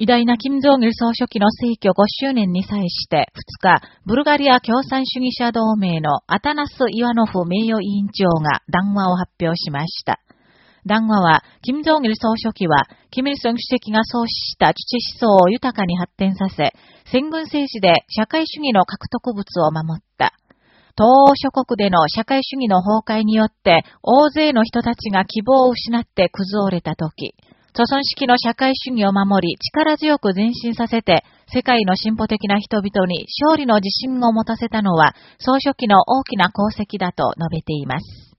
偉大な金正義総書記の逝去5周年に際して2日、ブルガリア共産主義者同盟のアタナス・イワノフ名誉委員長が談話を発表しました。談話は、金正義総書記は、キム・イソン主席が創始した父思想を豊かに発展させ、戦軍政治で社会主義の獲得物を守った。東欧諸国での社会主義の崩壊によって、大勢の人たちが希望を失って崩れたとき、祖孫式の社会主義を守り、力強く前進させて、世界の進歩的な人々に勝利の自信を持たせたのは、総書記の大きな功績だと述べています。